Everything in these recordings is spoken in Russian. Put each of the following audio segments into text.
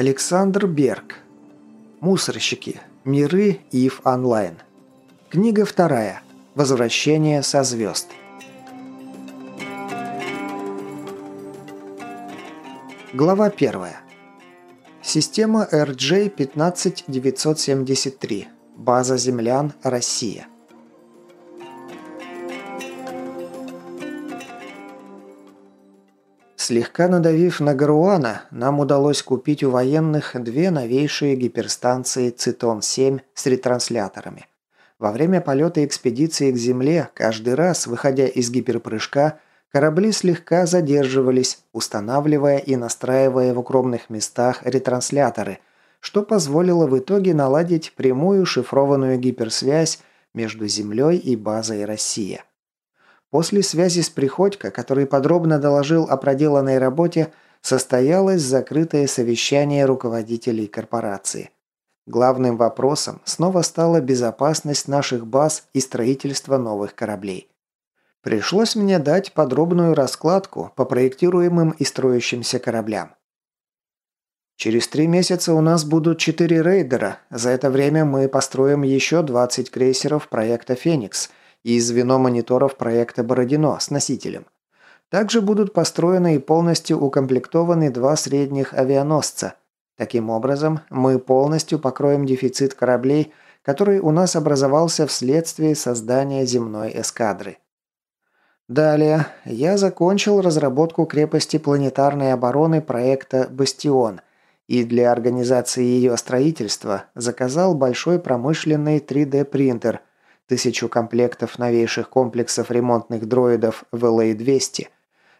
Александр Берг. Мусорщики. Миры ИФ онлайн. Книга вторая. Возвращение со звезд. Глава первая. Система RJ-15973. База землян, Россия. Слегка надавив на Гаруана, нам удалось купить у военных две новейшие гиперстанции «Цитон-7» с ретрансляторами. Во время полета экспедиции к Земле, каждый раз, выходя из гиперпрыжка, корабли слегка задерживались, устанавливая и настраивая в укромных местах ретрансляторы, что позволило в итоге наладить прямую шифрованную гиперсвязь между Землей и базой «Россия». После связи с Приходько, который подробно доложил о проделанной работе, состоялось закрытое совещание руководителей корпорации. Главным вопросом снова стала безопасность наших баз и строительство новых кораблей. Пришлось мне дать подробную раскладку по проектируемым и строящимся кораблям. Через три месяца у нас будут четыре рейдера. За это время мы построим еще 20 крейсеров проекта «Феникс», и звено мониторов проекта «Бородино» с носителем. Также будут построены и полностью укомплектованы два средних авианосца. Таким образом, мы полностью покроем дефицит кораблей, который у нас образовался вследствие создания земной эскадры. Далее, я закончил разработку крепости планетарной обороны проекта «Бастион», и для организации ее строительства заказал большой промышленный 3D-принтер – тысячу комплектов новейших комплексов ремонтных дроидов ВЛА-200.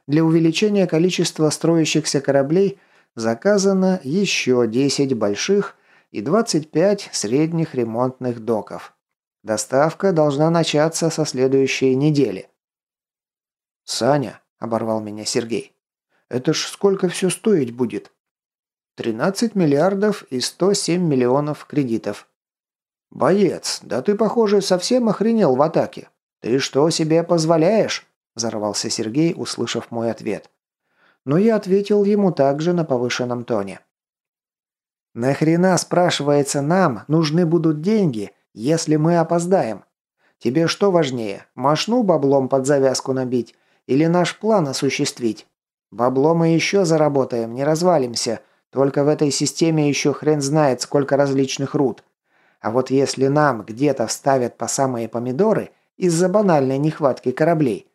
Для увеличения количества строящихся кораблей заказано еще 10 больших и 25 средних ремонтных доков. Доставка должна начаться со следующей недели. «Саня», – оборвал меня Сергей, – «это ж сколько все стоить будет?» «13 миллиардов и 107 миллионов кредитов», «Боец, да ты, похоже, совсем охренел в атаке. Ты что себе позволяешь?» – взорвался Сергей, услышав мой ответ. Но я ответил ему также на повышенном тоне. «Нахрена, спрашивается, нам нужны будут деньги, если мы опоздаем? Тебе что важнее, машну баблом под завязку набить или наш план осуществить? Бабло мы еще заработаем, не развалимся, только в этой системе еще хрен знает, сколько различных рут. А вот если нам где-то вставят по самые помидоры из-за банальной нехватки кораблей,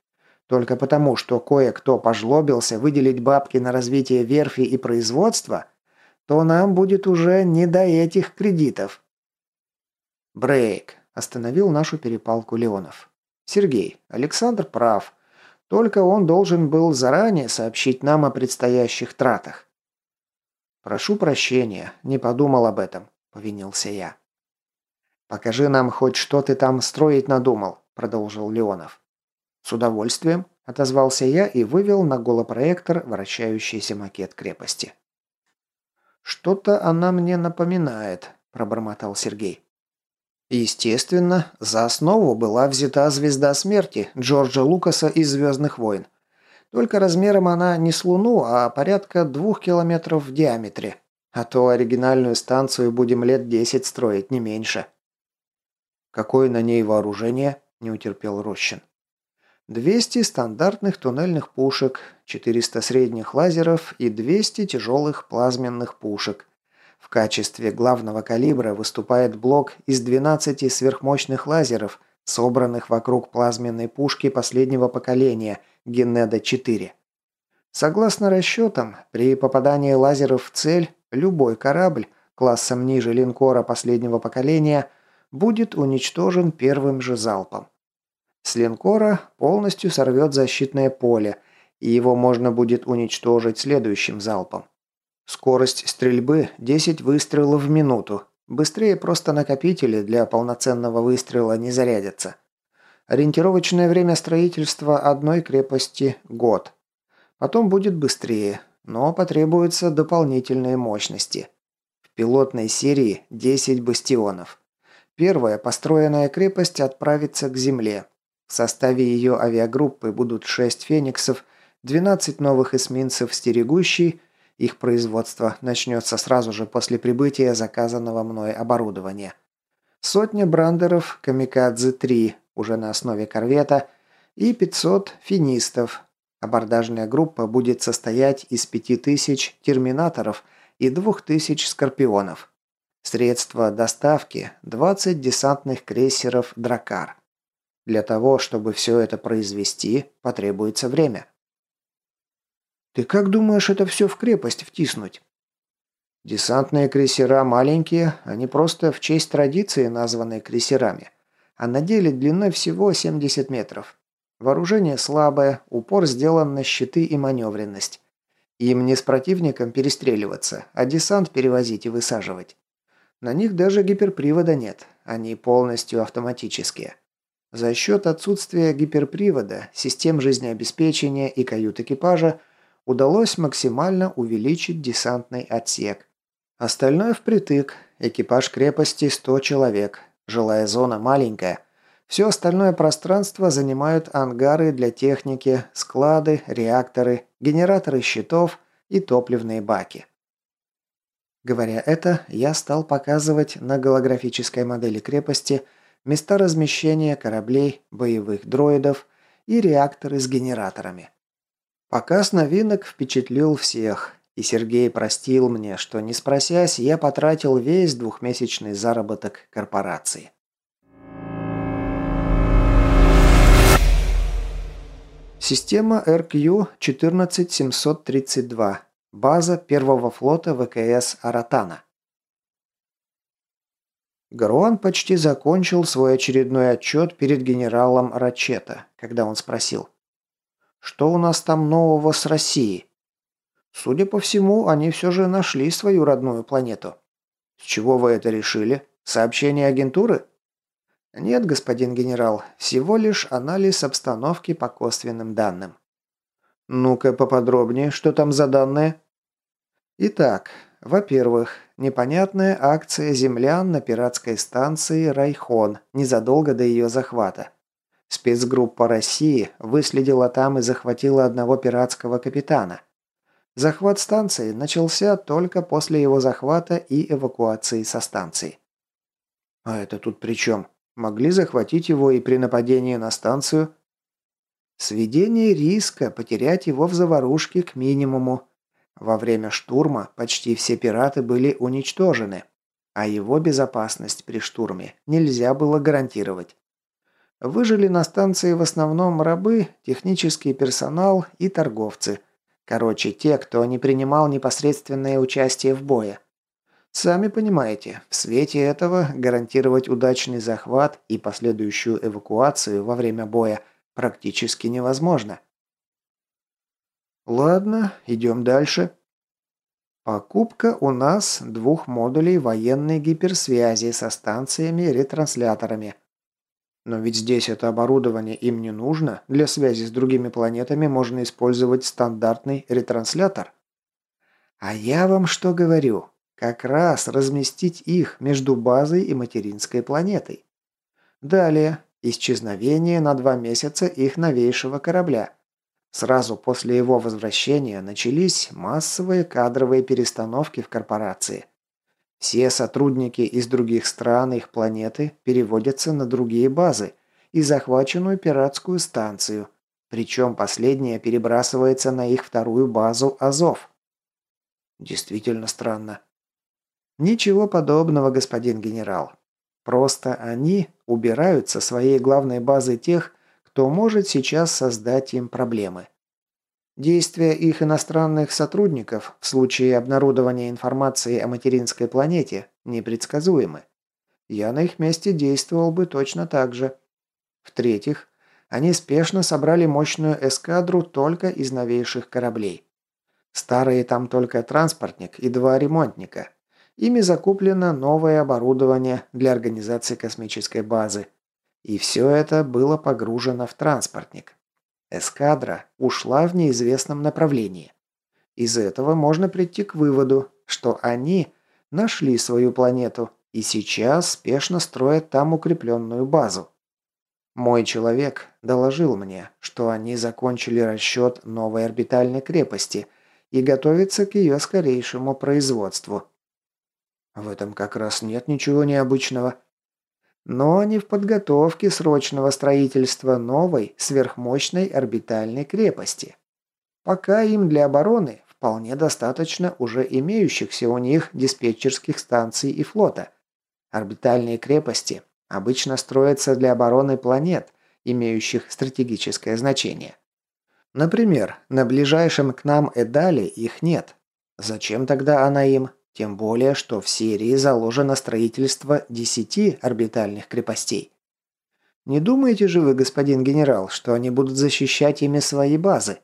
только потому, что кое-кто пожлобился выделить бабки на развитие верфи и производства, то нам будет уже не до этих кредитов. Брейк. Остановил нашу перепалку Леонов. Сергей, Александр прав. Только он должен был заранее сообщить нам о предстоящих тратах. «Прошу прощения, не подумал об этом», – повинился я. «Покажи нам хоть что ты там строить надумал», – продолжил Леонов. «С удовольствием», – отозвался я и вывел на голопроектор вращающийся макет крепости. «Что-то она мне напоминает», – пробормотал Сергей. Естественно, за основу была взята «Звезда смерти» Джорджа Лукаса из «Звездных войн». Только размером она не с Луну, а порядка двух километров в диаметре. А то оригинальную станцию будем лет десять строить, не меньше. «Какое на ней вооружение?» – не утерпел Рощин. «200 стандартных туннельных пушек, 400 средних лазеров и 200 тяжелых плазменных пушек. В качестве главного калибра выступает блок из 12 сверхмощных лазеров, собранных вокруг плазменной пушки последнего поколения Генеда-4. Согласно расчетам, при попадании лазеров в цель, любой корабль, классом ниже линкора последнего поколения – будет уничтожен первым же залпом. С линкора полностью сорвет защитное поле, и его можно будет уничтожить следующим залпом. Скорость стрельбы 10 выстрелов в минуту. Быстрее просто накопители для полноценного выстрела не зарядятся. Ориентировочное время строительства одной крепости – год. Потом будет быстрее, но потребуются дополнительные мощности. В пилотной серии 10 бастионов. Первая построенная крепость отправится к земле. В составе ее авиагруппы будут 6 «Фениксов», 12 новых эсминцев «Стерегущий» Их производство начнется сразу же после прибытия заказанного мной оборудования. Сотня брандеров «Камикадзе-3» уже на основе корвета и 500 финистов. Абордажная группа будет состоять из 5000 терминаторов и 2000 скорпионов. Средства доставки – 20 десантных крейсеров «Дракар». Для того, чтобы все это произвести, потребуется время. «Ты как думаешь это все в крепость втиснуть?» «Десантные крейсера маленькие, они просто в честь традиции названы крейсерами. А на деле длиной всего 70 метров. Вооружение слабое, упор сделан на щиты и маневренность. Им не с противником перестреливаться, а десант перевозить и высаживать. На них даже гиперпривода нет, они полностью автоматические. За счет отсутствия гиперпривода, систем жизнеобеспечения и кают экипажа удалось максимально увеличить десантный отсек. Остальное впритык, экипаж крепости 100 человек, жилая зона маленькая. Все остальное пространство занимают ангары для техники, склады, реакторы, генераторы щитов и топливные баки. Говоря это, я стал показывать на голографической модели крепости места размещения кораблей, боевых дроидов и реакторы с генераторами. Показ новинок впечатлил всех, и Сергей простил мне, что, не спросясь, я потратил весь двухмесячный заработок корпорации. Система RQ-14732 База первого флота ВКС «Аратана». Гаруан почти закончил свой очередной отчет перед генералом Рачета, когда он спросил. «Что у нас там нового с Россией?» «Судя по всему, они все же нашли свою родную планету». «С чего вы это решили? Сообщение агентуры?» «Нет, господин генерал, всего лишь анализ обстановки по косвенным данным». «Ну-ка поподробнее, что там за данные?» Итак, во-первых, непонятная акция землян на пиратской станции Райхон незадолго до ее захвата. Спецгруппа России выследила там и захватила одного пиратского капитана. Захват станции начался только после его захвата и эвакуации со станции. А это тут при чем? Могли захватить его и при нападении на станцию? Сведение риска потерять его в заварушке к минимуму, во время штурма почти все пираты были уничтожены, а его безопасность при штурме нельзя было гарантировать. Выжили на станции в основном рабы, технический персонал и торговцы. Короче, те, кто не принимал непосредственное участие в бое. Сами понимаете, в свете этого гарантировать удачный захват и последующую эвакуацию во время боя практически невозможно. Ладно, идем дальше. Покупка у нас двух модулей военной гиперсвязи со станциями-ретрансляторами. Но ведь здесь это оборудование им не нужно. Для связи с другими планетами можно использовать стандартный ретранслятор. А я вам что говорю? Как раз разместить их между базой и материнской планетой. Далее. Исчезновение на два месяца их новейшего корабля – Сразу после его возвращения начались массовые кадровые перестановки в корпорации. Все сотрудники из других стран их планеты переводятся на другие базы и захваченную пиратскую станцию, причем последняя перебрасывается на их вторую базу Азов. Действительно странно. Ничего подобного, господин генерал. Просто они убирают со своей главной базы тех, кто может сейчас создать им проблемы. Действия их иностранных сотрудников в случае обнародования информации о материнской планете непредсказуемы. Я на их месте действовал бы точно так же. В-третьих, они спешно собрали мощную эскадру только из новейших кораблей. Старые там только транспортник и два ремонтника. Ими закуплено новое оборудование для организации космической базы, и все это было погружено в транспортник. Эскадра ушла в неизвестном направлении. Из этого можно прийти к выводу, что они нашли свою планету и сейчас спешно строят там укрепленную базу. Мой человек доложил мне, что они закончили расчет новой орбитальной крепости и готовится к ее скорейшему производству. В этом как раз нет ничего необычного. Но не в подготовке срочного строительства новой сверхмощной орбитальной крепости. Пока им для обороны вполне достаточно уже имеющихся у них диспетчерских станций и флота. Орбитальные крепости обычно строятся для обороны планет, имеющих стратегическое значение. Например, на ближайшем к нам Эдале их нет. Зачем тогда она им? Тем более, что в серии заложено строительство 10 орбитальных крепостей. Не думаете же вы, господин генерал, что они будут защищать ими свои базы?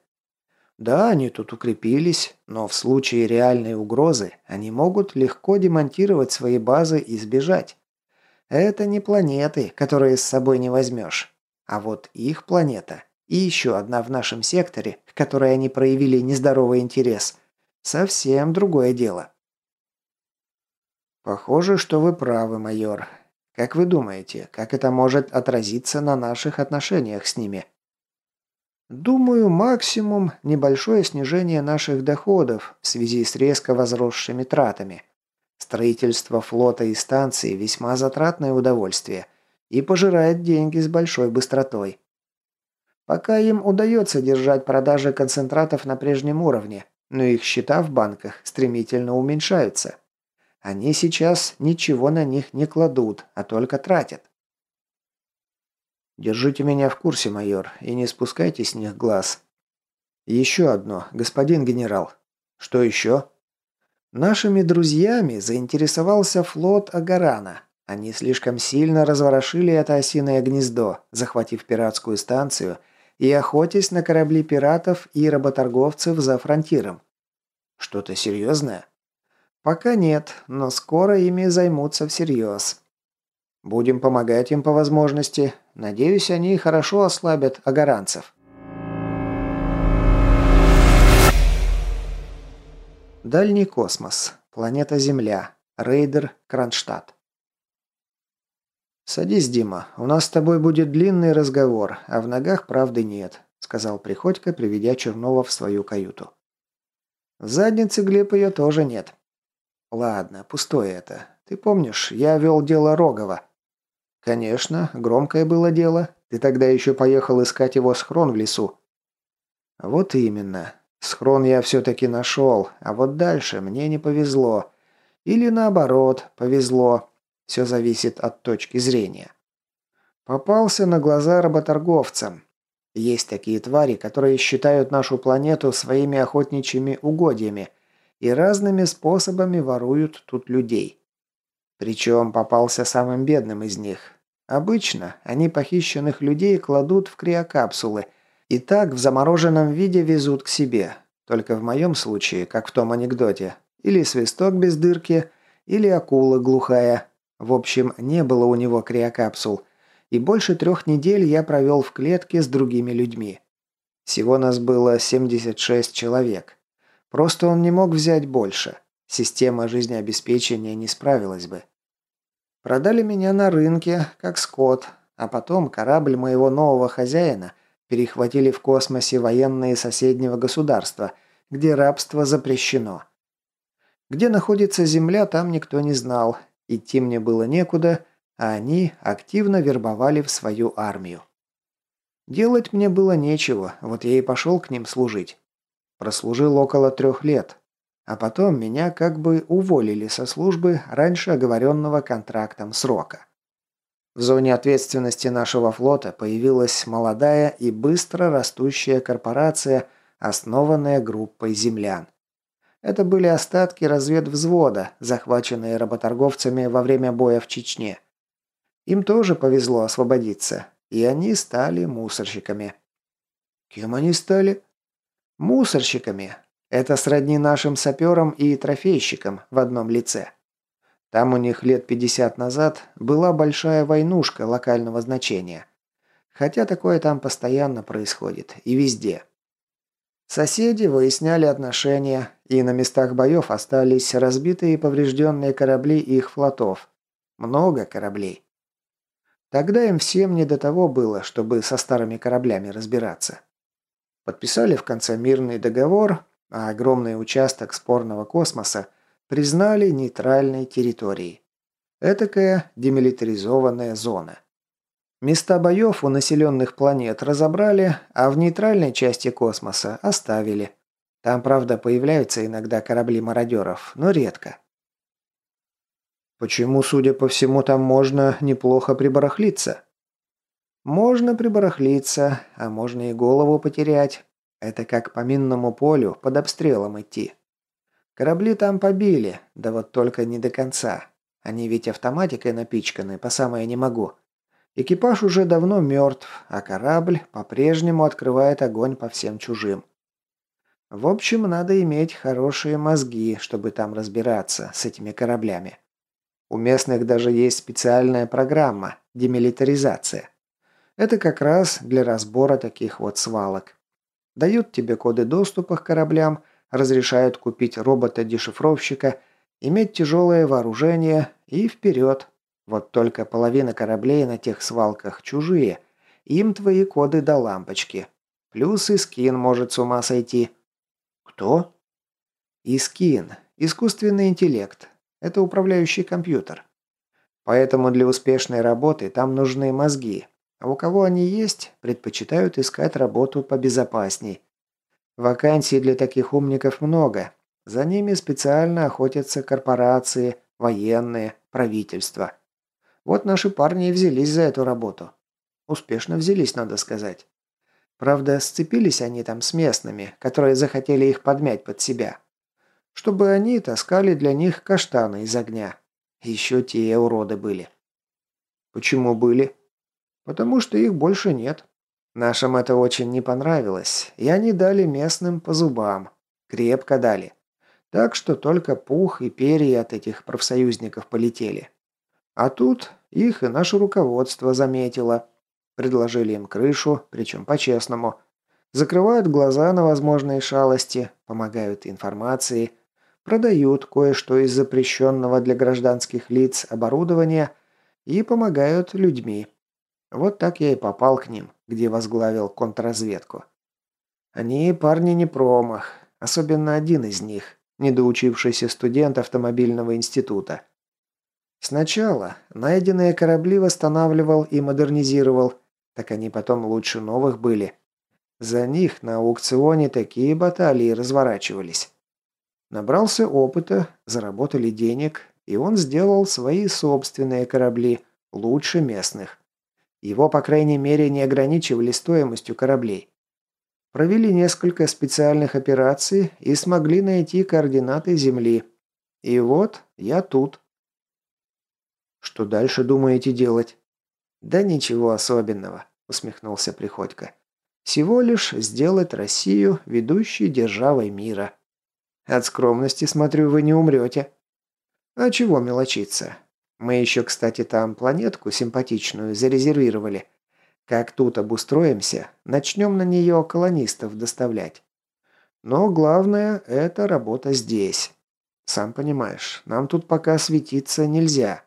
Да, они тут укрепились, но в случае реальной угрозы они могут легко демонтировать свои базы и сбежать. Это не планеты, которые с собой не возьмешь. А вот их планета и еще одна в нашем секторе, к которой они проявили нездоровый интерес. Совсем другое дело. Похоже, что вы правы, майор. Как вы думаете, как это может отразиться на наших отношениях с ними? Думаю, максимум небольшое снижение наших доходов в связи с резко возросшими тратами. Строительство флота и станции весьма затратное удовольствие и пожирает деньги с большой быстротой. Пока им удается держать продажи концентратов на прежнем уровне, но их счета в банках стремительно уменьшаются. Они сейчас ничего на них не кладут, а только тратят. Держите меня в курсе, майор, и не спускайте с них глаз. Еще одно, господин генерал. Что еще? Нашими друзьями заинтересовался флот Агарана. Они слишком сильно разворошили это осиное гнездо, захватив пиратскую станцию – и охотясь на корабли пиратов и работорговцев за фронтиром. Что-то серьезное? Пока нет, но скоро ими займутся всерьез. Будем помогать им по возможности. Надеюсь, они хорошо ослабят агаранцев. Дальний космос. Планета Земля. Рейдер Кронштадт. «Садись, Дима, у нас с тобой будет длинный разговор, а в ногах правды нет», сказал Приходько, приведя Чернова в свою каюту. «В заднице, Глеб, ее тоже нет». «Ладно, пустое это. Ты помнишь, я вел дело Рогова?» «Конечно, громкое было дело. Ты тогда еще поехал искать его схрон в лесу». «Вот именно. Схрон я все-таки нашел, а вот дальше мне не повезло. Или наоборот, повезло. Все зависит от точки зрения. Попался на глаза работорговцам. Есть такие твари, которые считают нашу планету своими охотничьими угодьями и разными способами воруют тут людей. Причем попался самым бедным из них. Обычно они похищенных людей кладут в криокапсулы и так в замороженном виде везут к себе. Только в моем случае, как в том анекдоте, или свисток без дырки, или акула глухая, в общем, не было у него криокапсул, и больше трех недель я провел в клетке с другими людьми. Всего нас было 76 человек. Просто он не мог взять больше. Система жизнеобеспечения не справилась бы. Продали меня на рынке, как скот, а потом корабль моего нового хозяина перехватили в космосе военные соседнего государства, где рабство запрещено. Где находится Земля, там никто не знал, Идти мне было некуда, а они активно вербовали в свою армию. Делать мне было нечего, вот я и пошел к ним служить. Прослужил около трех лет, а потом меня как бы уволили со службы раньше оговоренного контрактом срока. В зоне ответственности нашего флота появилась молодая и быстро растущая корпорация, основанная группой землян. Это были остатки разведвзвода, захваченные работорговцами во время боя в Чечне. Им тоже повезло освободиться, и они стали мусорщиками. Кем они стали? Мусорщиками. Это сродни нашим саперам и трофейщикам в одном лице. Там у них лет 50 назад была большая войнушка локального значения. Хотя такое там постоянно происходит, и везде. Соседи выясняли отношения, и на местах боев остались разбитые и поврежденные корабли их флотов. Много кораблей. Тогда им всем не до того было, чтобы со старыми кораблями разбираться. Подписали в конце мирный договор, а огромный участок спорного космоса признали нейтральной территорией. Этакая демилитаризованная зона. Места боев у населенных планет разобрали, а в нейтральной части космоса оставили. Там, правда, появляются иногда корабли мародеров, но редко. Почему, судя по всему, там можно неплохо прибарахлиться? Можно прибарахлиться, а можно и голову потерять. Это как по минному полю под обстрелом идти. Корабли там побили, да вот только не до конца. Они ведь автоматикой напичканы, по самое не могу. Экипаж уже давно мертв, а корабль по-прежнему открывает огонь по всем чужим. В общем, надо иметь хорошие мозги, чтобы там разбираться с этими кораблями. У местных даже есть специальная программа – демилитаризация. Это как раз для разбора таких вот свалок. Дают тебе коды доступа к кораблям, разрешают купить робота-дешифровщика, иметь тяжелое вооружение и вперед. Вот только половина кораблей на тех свалках чужие. Им твои коды до лампочки. Плюс и скин может с ума сойти. Кто? Искин. Искусственный интеллект. Это управляющий компьютер. Поэтому для успешной работы там нужны мозги. А у кого они есть, предпочитают искать работу побезопасней. Вакансий для таких умников много. За ними специально охотятся корпорации, военные, правительства. Вот наши парни и взялись за эту работу. Успешно взялись, надо сказать. Правда, сцепились они там с местными, которые захотели их подмять под себя чтобы они таскали для них каштаны из огня. Еще те уроды были. Почему были? Потому что их больше нет. Нашим это очень не понравилось, и они дали местным по зубам. Крепко дали. Так что только пух и перья от этих профсоюзников полетели. А тут их и наше руководство заметило. Предложили им крышу, причем по-честному. Закрывают глаза на возможные шалости, помогают информацией, продают кое-что из запрещенного для гражданских лиц оборудования и помогают людьми. Вот так я и попал к ним, где возглавил контрразведку. Они парни не промах, особенно один из них, недоучившийся студент автомобильного института. Сначала найденные корабли восстанавливал и модернизировал, так они потом лучше новых были. За них на аукционе такие баталии разворачивались. Набрался опыта, заработали денег, и он сделал свои собственные корабли, лучше местных. Его, по крайней мере, не ограничивали стоимостью кораблей. Провели несколько специальных операций и смогли найти координаты Земли. И вот я тут. Что дальше думаете делать? Да ничего особенного, усмехнулся Приходько. Всего лишь сделать Россию ведущей державой мира. От скромности, смотрю, вы не умрете. А чего мелочиться? Мы еще, кстати, там планетку симпатичную зарезервировали. Как тут обустроимся, начнем на нее колонистов доставлять. Но главное – это работа здесь. Сам понимаешь, нам тут пока светиться нельзя.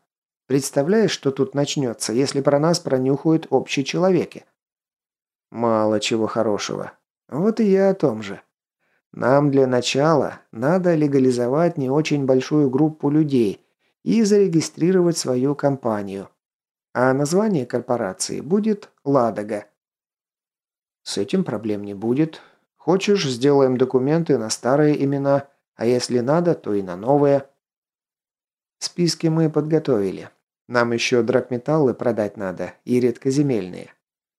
Представляешь, что тут начнется, если про нас пронюхают общие человеки? Мало чего хорошего. Вот и я о том же. Нам для начала надо легализовать не очень большую группу людей и зарегистрировать свою компанию. А название корпорации будет «Ладога». С этим проблем не будет. Хочешь, сделаем документы на старые имена, а если надо, то и на новые. Списки мы подготовили. Нам еще драгметаллы продать надо и редкоземельные.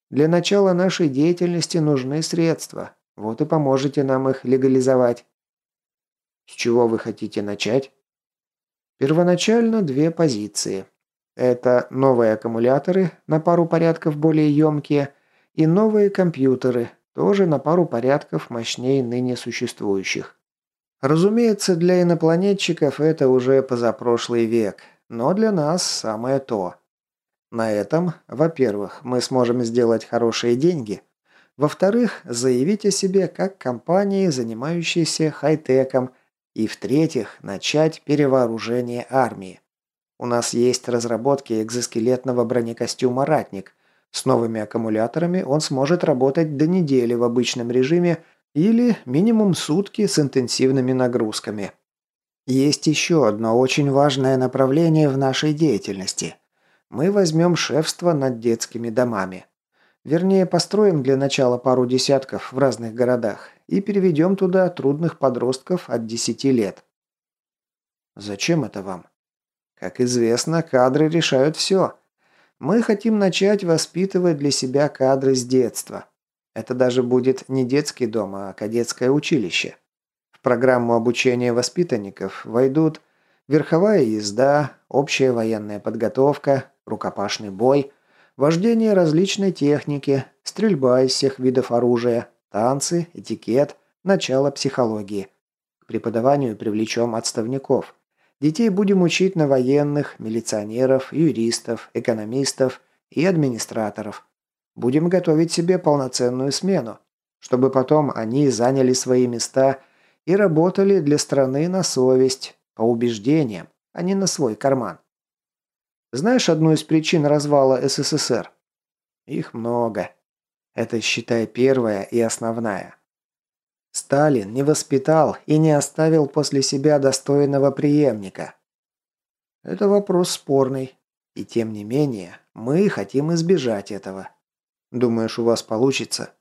Для начала нашей деятельности нужны средства, вот и поможете нам их легализовать. С чего вы хотите начать? Первоначально две позиции. Это новые аккумуляторы, на пару порядков более емкие, и новые компьютеры, тоже на пару порядков мощнее ныне существующих. Разумеется, для инопланетчиков это уже позапрошлый век, но для нас самое то. На этом, во-первых, мы сможем сделать хорошие деньги – во-вторых, заявить о себе как компании, занимающейся хай-теком. И в-третьих, начать перевооружение армии. У нас есть разработки экзоскелетного бронекостюма «Ратник». С новыми аккумуляторами он сможет работать до недели в обычном режиме Или минимум сутки с интенсивными нагрузками. Есть еще одно очень важное направление в нашей деятельности. Мы возьмем шефство над детскими домами. Вернее, построим для начала пару десятков в разных городах и переведем туда трудных подростков от 10 лет. Зачем это вам? Как известно, кадры решают все. Мы хотим начать воспитывать для себя кадры с детства. Это даже будет не детский дом, а кадетское училище. В программу обучения воспитанников войдут верховая езда, общая военная подготовка, рукопашный бой – вождение различной техники, стрельба из всех видов оружия, танцы, этикет, начало психологии. К преподаванию привлечем отставников. Детей будем учить на военных, милиционеров, юристов, экономистов и администраторов. Будем готовить себе полноценную смену, чтобы потом они заняли свои места и работали для страны на совесть, по убеждениям, а не на свой карман. Знаешь одну из причин развала СССР? Их много. Это, считай, первая и основная. Сталин не воспитал и не оставил после себя достойного преемника. Это вопрос спорный. И тем не менее, мы хотим избежать этого. Думаешь, у вас получится?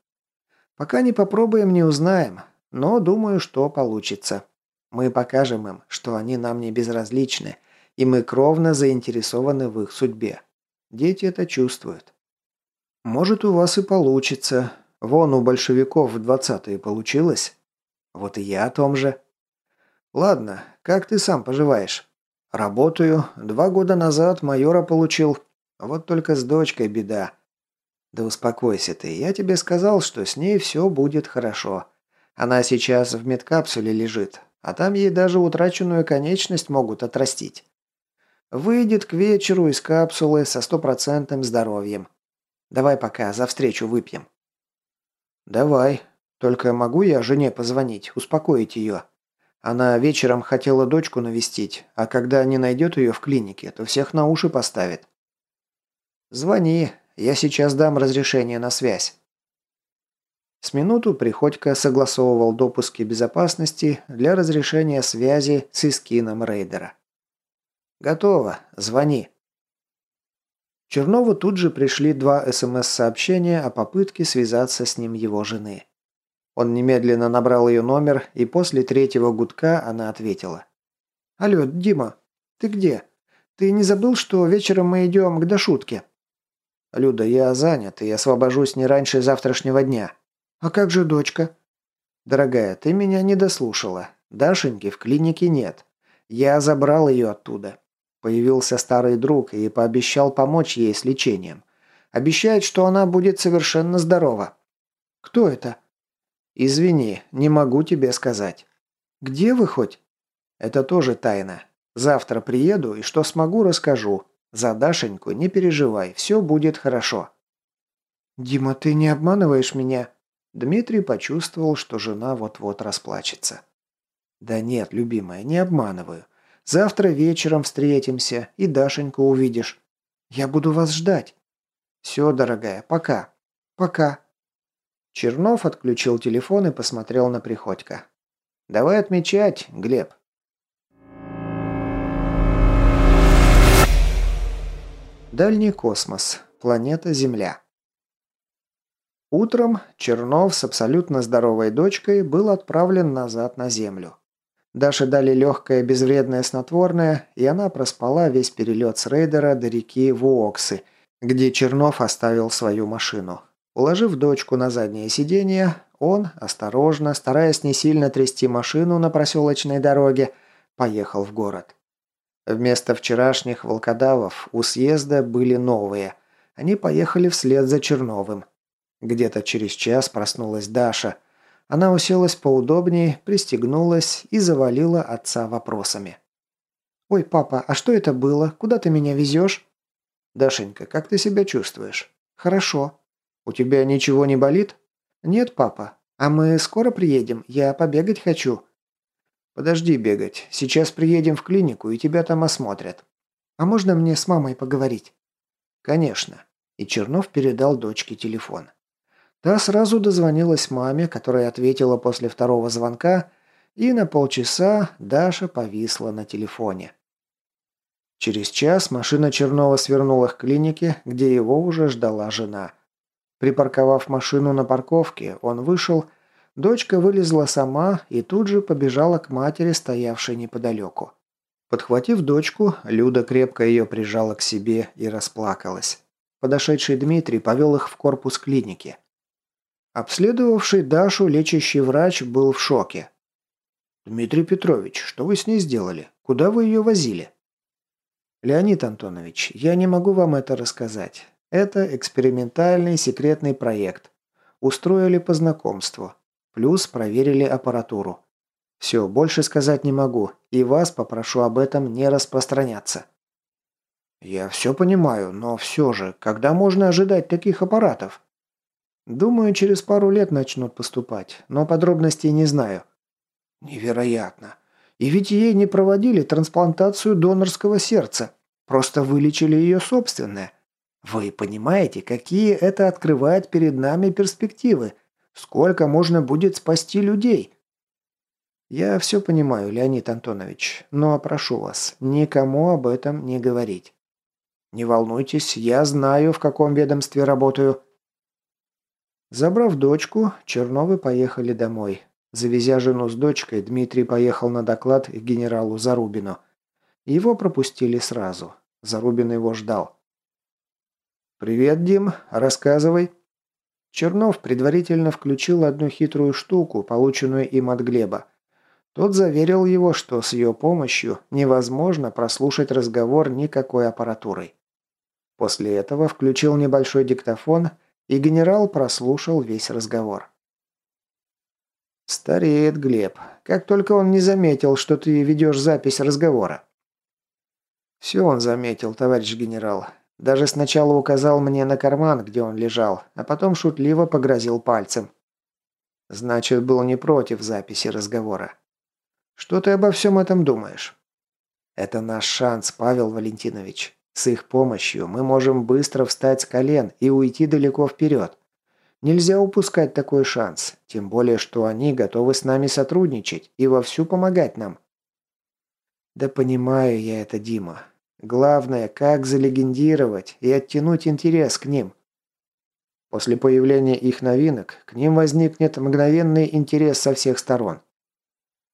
Пока не попробуем, не узнаем. Но думаю, что получится. Мы покажем им, что они нам не безразличны – и мы кровно заинтересованы в их судьбе. Дети это чувствуют. Может, у вас и получится. Вон у большевиков в двадцатые получилось. Вот и я о том же. Ладно, как ты сам поживаешь? Работаю. Два года назад майора получил. Вот только с дочкой беда. Да успокойся ты. Я тебе сказал, что с ней все будет хорошо. Она сейчас в медкапсуле лежит, а там ей даже утраченную конечность могут отрастить. Выйдет к вечеру из капсулы со стопроцентным здоровьем. Давай пока за встречу выпьем. Давай. Только могу я жене позвонить, успокоить ее. Она вечером хотела дочку навестить, а когда не найдет ее в клинике, то всех на уши поставит. Звони, я сейчас дам разрешение на связь. С минуту Приходько согласовывал допуски безопасности для разрешения связи с Искином Рейдера. «Готово. Звони». Чернову тут же пришли два СМС-сообщения о попытке связаться с ним его жены. Он немедленно набрал ее номер, и после третьего гудка она ответила. «Алло, Дима, ты где? Ты не забыл, что вечером мы идем к Дашутке?» «Люда, я занят и освобожусь не раньше завтрашнего дня». «А как же дочка?» «Дорогая, ты меня не дослушала. Дашеньки в клинике нет. Я забрал ее оттуда. Появился старый друг и пообещал помочь ей с лечением. Обещает, что она будет совершенно здорова. Кто это? Извини, не могу тебе сказать. Где вы хоть? Это тоже тайна. Завтра приеду и что смогу, расскажу. За Дашеньку не переживай, все будет хорошо. Дима, ты не обманываешь меня? Дмитрий почувствовал, что жена вот-вот расплачется. Да нет, любимая, не обманываю. Завтра вечером встретимся, и Дашеньку увидишь. Я буду вас ждать. Все, дорогая, пока. Пока. Чернов отключил телефон и посмотрел на Приходько. Давай отмечать, Глеб. Дальний космос. Планета Земля. Утром Чернов с абсолютно здоровой дочкой был отправлен назад на Землю. Даше дали легкое безвредное снотворное, и она проспала весь перелет с рейдера до реки Вуоксы, где Чернов оставил свою машину. Уложив дочку на заднее сиденье, он, осторожно, стараясь не сильно трясти машину на проселочной дороге, поехал в город. Вместо вчерашних волкодавов у съезда были новые. Они поехали вслед за Черновым. Где-то через час проснулась Даша – она уселась поудобнее, пристегнулась и завалила отца вопросами. «Ой, папа, а что это было? Куда ты меня везешь?» «Дашенька, как ты себя чувствуешь?» «Хорошо». «У тебя ничего не болит?» «Нет, папа. А мы скоро приедем? Я побегать хочу». «Подожди бегать. Сейчас приедем в клинику, и тебя там осмотрят». «А можно мне с мамой поговорить?» «Конечно». И Чернов передал дочке телефон. Та сразу дозвонилась маме, которая ответила после второго звонка, и на полчаса Даша повисла на телефоне. Через час машина Чернова свернула к клинике, где его уже ждала жена. Припарковав машину на парковке, он вышел, дочка вылезла сама и тут же побежала к матери, стоявшей неподалеку. Подхватив дочку, Люда крепко ее прижала к себе и расплакалась. Подошедший Дмитрий повел их в корпус клиники. Обследовавший Дашу лечащий врач был в шоке. «Дмитрий Петрович, что вы с ней сделали? Куда вы ее возили?» «Леонид Антонович, я не могу вам это рассказать. Это экспериментальный секретный проект. Устроили по знакомству. Плюс проверили аппаратуру. Все, больше сказать не могу, и вас попрошу об этом не распространяться». «Я все понимаю, но все же, когда можно ожидать таких аппаратов?» Думаю, через пару лет начнут поступать, но подробностей не знаю. Невероятно. И ведь ей не проводили трансплантацию донорского сердца. Просто вылечили ее собственное. Вы понимаете, какие это открывает перед нами перспективы? Сколько можно будет спасти людей? Я все понимаю, Леонид Антонович, но прошу вас, никому об этом не говорить. Не волнуйтесь, я знаю, в каком ведомстве работаю. Забрав дочку, Черновы поехали домой. Завезя жену с дочкой, Дмитрий поехал на доклад к генералу Зарубину. Его пропустили сразу. Зарубин его ждал. «Привет, Дим. Рассказывай». Чернов предварительно включил одну хитрую штуку, полученную им от Глеба. Тот заверил его, что с ее помощью невозможно прослушать разговор никакой аппаратурой. После этого включил небольшой диктофон и генерал прослушал весь разговор. «Стареет Глеб. Как только он не заметил, что ты ведешь запись разговора». «Все он заметил, товарищ генерал. Даже сначала указал мне на карман, где он лежал, а потом шутливо погрозил пальцем. Значит, был не против записи разговора. Что ты обо всем этом думаешь?» «Это наш шанс, Павел Валентинович. С их помощью мы можем быстро встать с колен и уйти далеко вперед. Нельзя упускать такой шанс, тем более, что они готовы с нами сотрудничать и вовсю помогать нам. Да понимаю я это, Дима. Главное, как залегендировать и оттянуть интерес к ним. После появления их новинок к ним возникнет мгновенный интерес со всех сторон.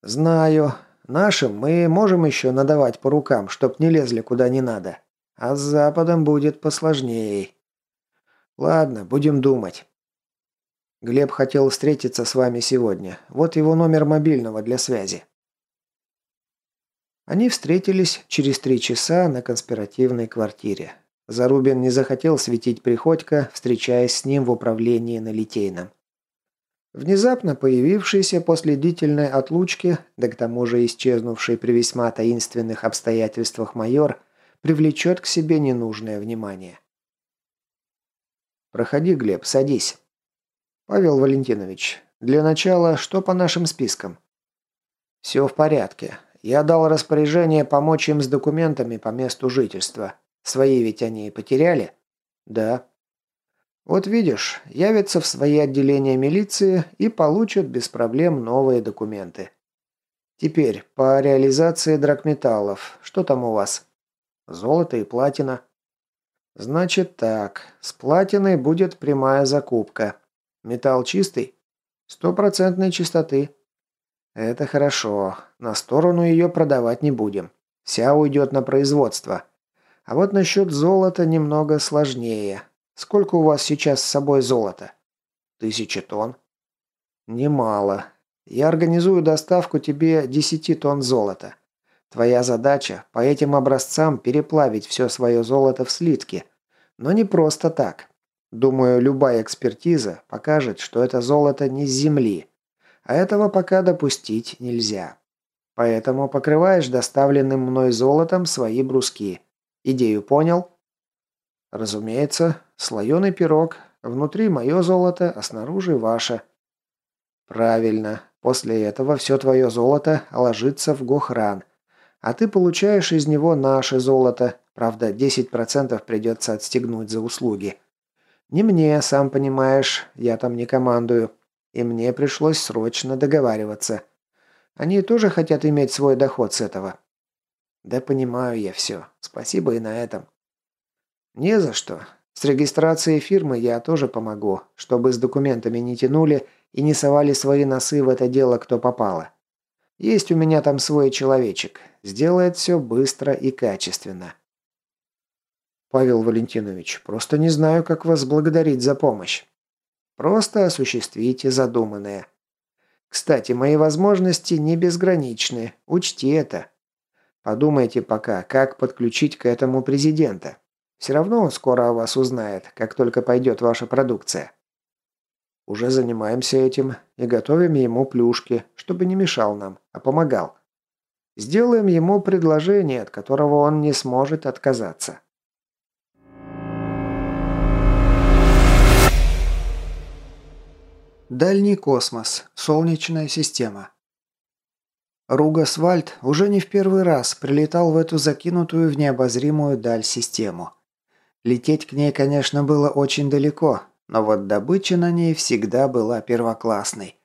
Знаю, нашим мы можем еще надавать по рукам, чтоб не лезли куда не надо. А с Западом будет посложнее. Ладно, будем думать. Глеб хотел встретиться с вами сегодня. Вот его номер мобильного для связи. Они встретились через три часа на конспиративной квартире. Зарубин не захотел светить Приходько, встречаясь с ним в управлении на Литейном. Внезапно появившийся после длительной отлучки, да к тому же исчезнувший при весьма таинственных обстоятельствах майор – привлечет к себе ненужное внимание. «Проходи, Глеб, садись». «Павел Валентинович, для начала, что по нашим спискам?» «Все в порядке. Я дал распоряжение помочь им с документами по месту жительства. Свои ведь они потеряли?» «Да». «Вот видишь, явятся в свои отделения милиции и получат без проблем новые документы. Теперь, по реализации драгметаллов, что там у вас?» Золото и платина. Значит так, с платиной будет прямая закупка. Металл чистый? Стопроцентной чистоты. Это хорошо. На сторону ее продавать не будем. Вся уйдет на производство. А вот насчет золота немного сложнее. Сколько у вас сейчас с собой золота? Тысячи тонн. Немало. Я организую доставку тебе 10 тонн золота. Твоя задача по этим образцам переплавить все свое золото в слитки. Но не просто так. Думаю, любая экспертиза покажет, что это золото не с земли. А этого пока допустить нельзя. Поэтому покрываешь доставленным мной золотом свои бруски. Идею понял? Разумеется, слоеный пирог. Внутри мое золото, а снаружи ваше. Правильно. После этого все твое золото ложится в Гохран, а ты получаешь из него наше золото. Правда, 10% придется отстегнуть за услуги. Не мне, сам понимаешь, я там не командую. И мне пришлось срочно договариваться. Они тоже хотят иметь свой доход с этого. Да понимаю я все. Спасибо и на этом. Не за что. С регистрацией фирмы я тоже помогу, чтобы с документами не тянули и не совали свои носы в это дело, кто попало. Есть у меня там свой человечек. Сделает все быстро и качественно. Павел Валентинович, просто не знаю, как вас благодарить за помощь. Просто осуществите задуманное. Кстати, мои возможности не безграничны. Учти это. Подумайте пока, как подключить к этому президента. Все равно он скоро о вас узнает, как только пойдет ваша продукция. Уже занимаемся этим и готовим ему плюшки, чтобы не мешал нам, а помогал. Сделаем ему предложение, от которого он не сможет отказаться. Дальний космос. Солнечная система. Ругасвальд уже не в первый раз прилетал в эту закинутую в необозримую даль систему. Лететь к ней, конечно, было очень далеко, но вот добыча на ней всегда была первоклассной.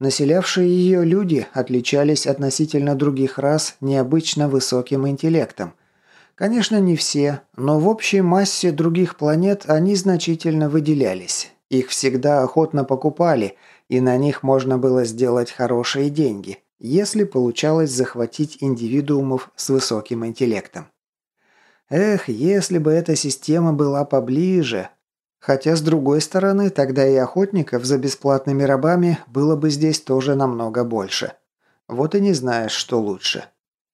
Населявшие ее люди отличались относительно других рас необычно высоким интеллектом. Конечно, не все, но в общей массе других планет они значительно выделялись. Их всегда охотно покупали, и на них можно было сделать хорошие деньги, если получалось захватить индивидуумов с высоким интеллектом. Эх, если бы эта система была поближе. Хотя, с другой стороны, тогда и охотников за бесплатными рабами было бы здесь тоже намного больше. Вот и не знаешь, что лучше.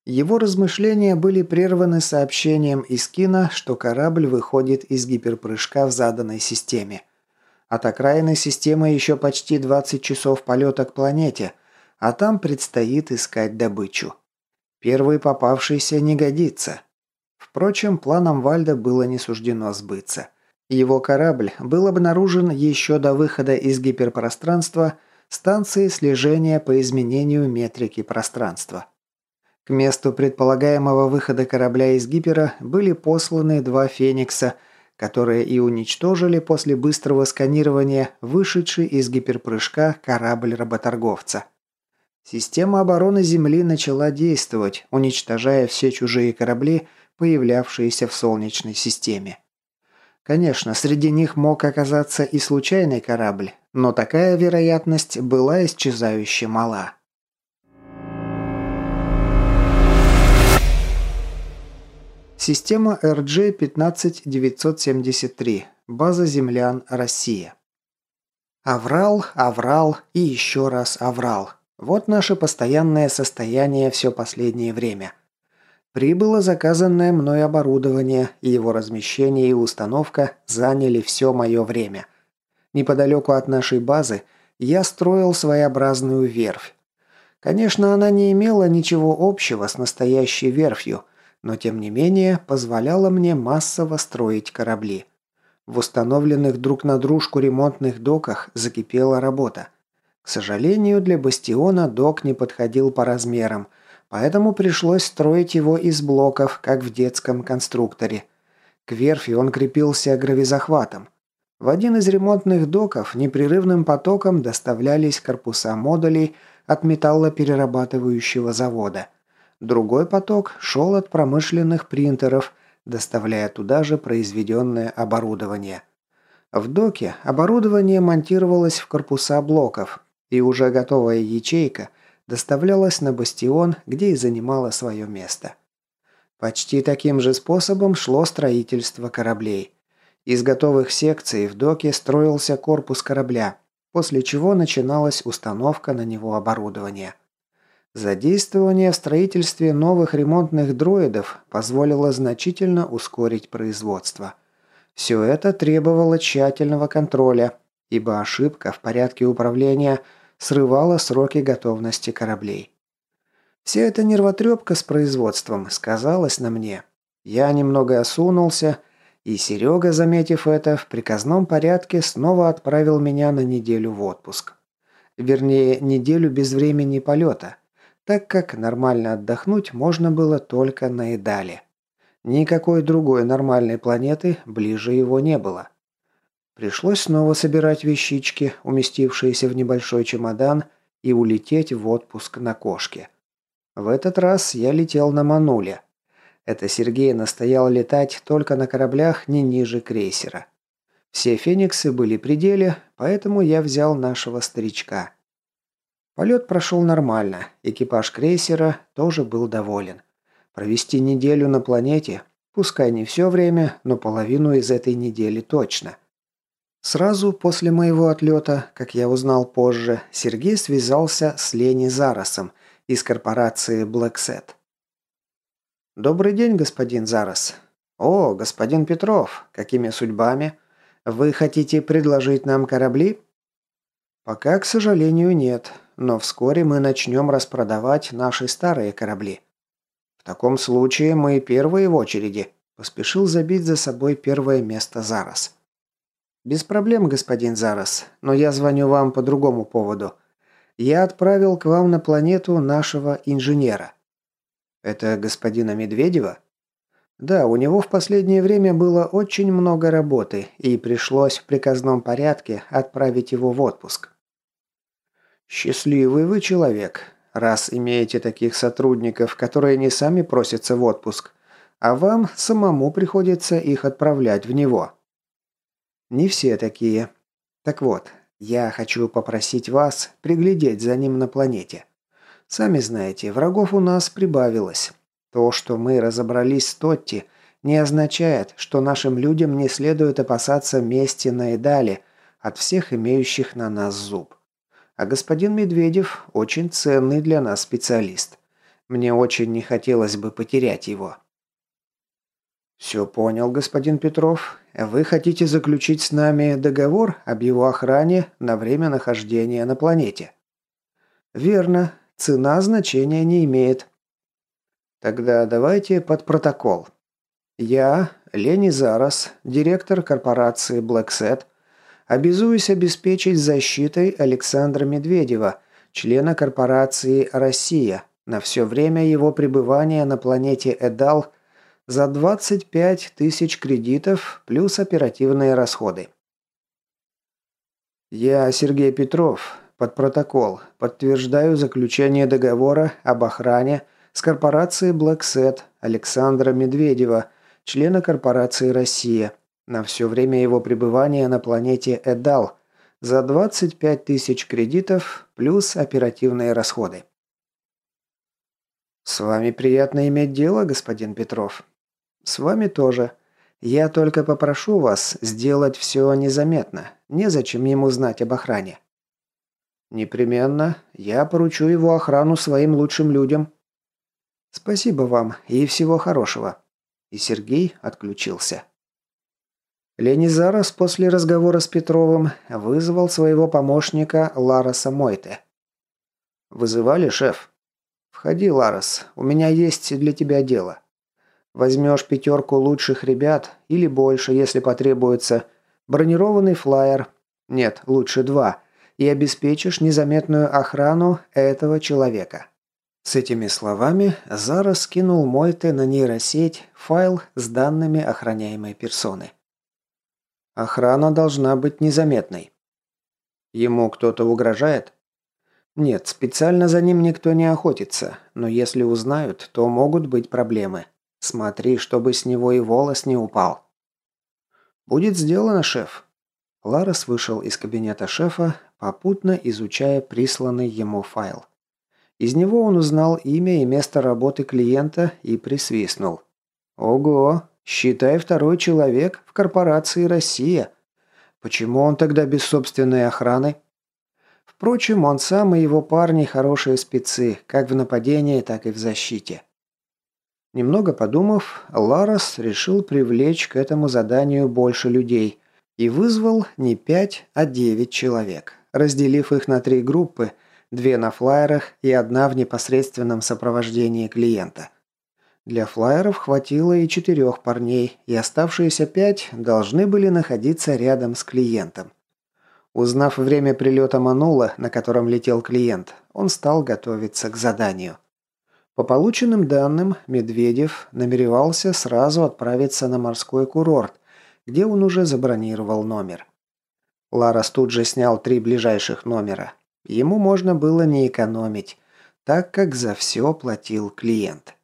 Его размышления были прерваны сообщением из кино, что корабль выходит из гиперпрыжка в заданной системе. От окраины системы еще почти 20 часов полета к планете, а там предстоит искать добычу. Первый попавшийся не годится. Впрочем, планам Вальда было не суждено сбыться. Его корабль был обнаружен еще до выхода из гиперпространства станции слежения по изменению метрики пространства. К месту предполагаемого выхода корабля из гипера были посланы два «Феникса», которые и уничтожили после быстрого сканирования вышедший из гиперпрыжка корабль работорговца. Система обороны Земли начала действовать, уничтожая все чужие корабли, появлявшиеся в Солнечной системе. Конечно, среди них мог оказаться и случайный корабль, но такая вероятность была исчезающе мала. Система RG-15973. База землян Россия. Аврал, аврал и еще раз аврал. Вот наше постоянное состояние все последнее время. Прибыло заказанное мной оборудование, и его размещение и установка заняли все мое время. Неподалеку от нашей базы я строил своеобразную верфь. Конечно, она не имела ничего общего с настоящей верфью – но тем не менее позволяла мне массово строить корабли. В установленных друг на дружку ремонтных доках закипела работа. К сожалению, для бастиона док не подходил по размерам, поэтому пришлось строить его из блоков, как в детском конструкторе. К верфи он крепился гравизахватом. В один из ремонтных доков непрерывным потоком доставлялись корпуса модулей от металлоперерабатывающего завода – Другой поток шел от промышленных принтеров, доставляя туда же произведенное оборудование. В доке оборудование монтировалось в корпуса блоков, и уже готовая ячейка доставлялась на бастион, где и занимала свое место. Почти таким же способом шло строительство кораблей. Из готовых секций в доке строился корпус корабля, после чего начиналась установка на него оборудования. Задействование в строительстве новых ремонтных дроидов позволило значительно ускорить производство. Все это требовало тщательного контроля, ибо ошибка в порядке управления срывала сроки готовности кораблей. Вся эта нервотрепка с производством сказалась на мне. Я немного осунулся, и Серега, заметив это, в приказном порядке снова отправил меня на неделю в отпуск. Вернее, неделю без времени полета так как нормально отдохнуть можно было только на Идале. Никакой другой нормальной планеты ближе его не было. Пришлось снова собирать вещички, уместившиеся в небольшой чемодан, и улететь в отпуск на кошке. В этот раз я летел на Мануле. Это Сергей настоял летать только на кораблях не ниже крейсера. Все фениксы были при деле, поэтому я взял нашего старичка. Полет прошел нормально, экипаж крейсера тоже был доволен. Провести неделю на планете, пускай не все время, но половину из этой недели точно. Сразу после моего отлета, как я узнал позже, Сергей связался с Лени Заросом из корпорации Blackset. «Добрый день, господин Зарос. О, господин Петров, какими судьбами? Вы хотите предложить нам корабли?» «Пока, к сожалению, нет, но вскоре мы начнем распродавать наши старые корабли. В таком случае мы первые в очереди», – поспешил забить за собой первое место Зарос. «Без проблем, господин Зарос, но я звоню вам по другому поводу. Я отправил к вам на планету нашего инженера». «Это господина Медведева?» Да, у него в последнее время было очень много работы, и пришлось в приказном порядке отправить его в отпуск. Счастливый вы человек, раз имеете таких сотрудников, которые не сами просятся в отпуск, а вам самому приходится их отправлять в него. Не все такие. Так вот, я хочу попросить вас приглядеть за ним на планете. Сами знаете, врагов у нас прибавилось. То, что мы разобрались с Тотти, не означает, что нашим людям не следует опасаться мести на Эдале от всех имеющих на нас зуб. А господин Медведев очень ценный для нас специалист. Мне очень не хотелось бы потерять его. «Все понял, господин Петров. Вы хотите заключить с нами договор об его охране на время нахождения на планете?» «Верно. Цена значения не имеет. Тогда давайте под протокол. Я, Лени Зарос, директор корпорации Blackset, обязуюсь обеспечить защитой Александра Медведева, члена корпорации «Россия», на все время его пребывания на планете Эдал за 25 тысяч кредитов плюс оперативные расходы. Я, Сергей Петров, под протокол, подтверждаю заключение договора об охране с корпорацией Blackset Александра Медведева, члена корпорации «Россия», на все время его пребывания на планете Эдал за 25 тысяч кредитов плюс оперативные расходы. «С вами приятно иметь дело, господин Петров?» «С вами тоже. Я только попрошу вас сделать все незаметно. Незачем ему знать об охране». «Непременно. Я поручу его охрану своим лучшим людям», «Спасибо вам и всего хорошего». И Сергей отключился. Ленизарос после разговора с Петровым вызвал своего помощника Лароса Мойте. «Вызывали, шеф?» «Входи, Ларос, у меня есть для тебя дело. Возьмешь пятерку лучших ребят, или больше, если потребуется, бронированный флайер, нет, лучше два, и обеспечишь незаметную охрану этого человека. С этими словами Зара скинул Мойте на нейросеть файл с данными охраняемой персоны. Охрана должна быть незаметной. Ему кто-то угрожает? Нет, специально за ним никто не охотится, но если узнают, то могут быть проблемы. Смотри, чтобы с него и волос не упал. Будет сделано, шеф. Ларес вышел из кабинета шефа, попутно изучая присланный ему файл. Из него он узнал имя и место работы клиента и присвистнул. «Ого! Считай второй человек в корпорации «Россия». Почему он тогда без собственной охраны?» Впрочем, он сам и его парни хорошие спецы, как в нападении, так и в защите. Немного подумав, Ларос решил привлечь к этому заданию больше людей и вызвал не пять, а девять человек, разделив их на три группы – две на флайерах и одна в непосредственном сопровождении клиента. Для флайеров хватило и четырех парней, и оставшиеся пять должны были находиться рядом с клиентом. Узнав время прилета Манула, на котором летел клиент, он стал готовиться к заданию. По полученным данным, Медведев намеревался сразу отправиться на морской курорт, где он уже забронировал номер. Ларос тут же снял три ближайших номера. Ему можно было не экономить, так как за все платил клиент.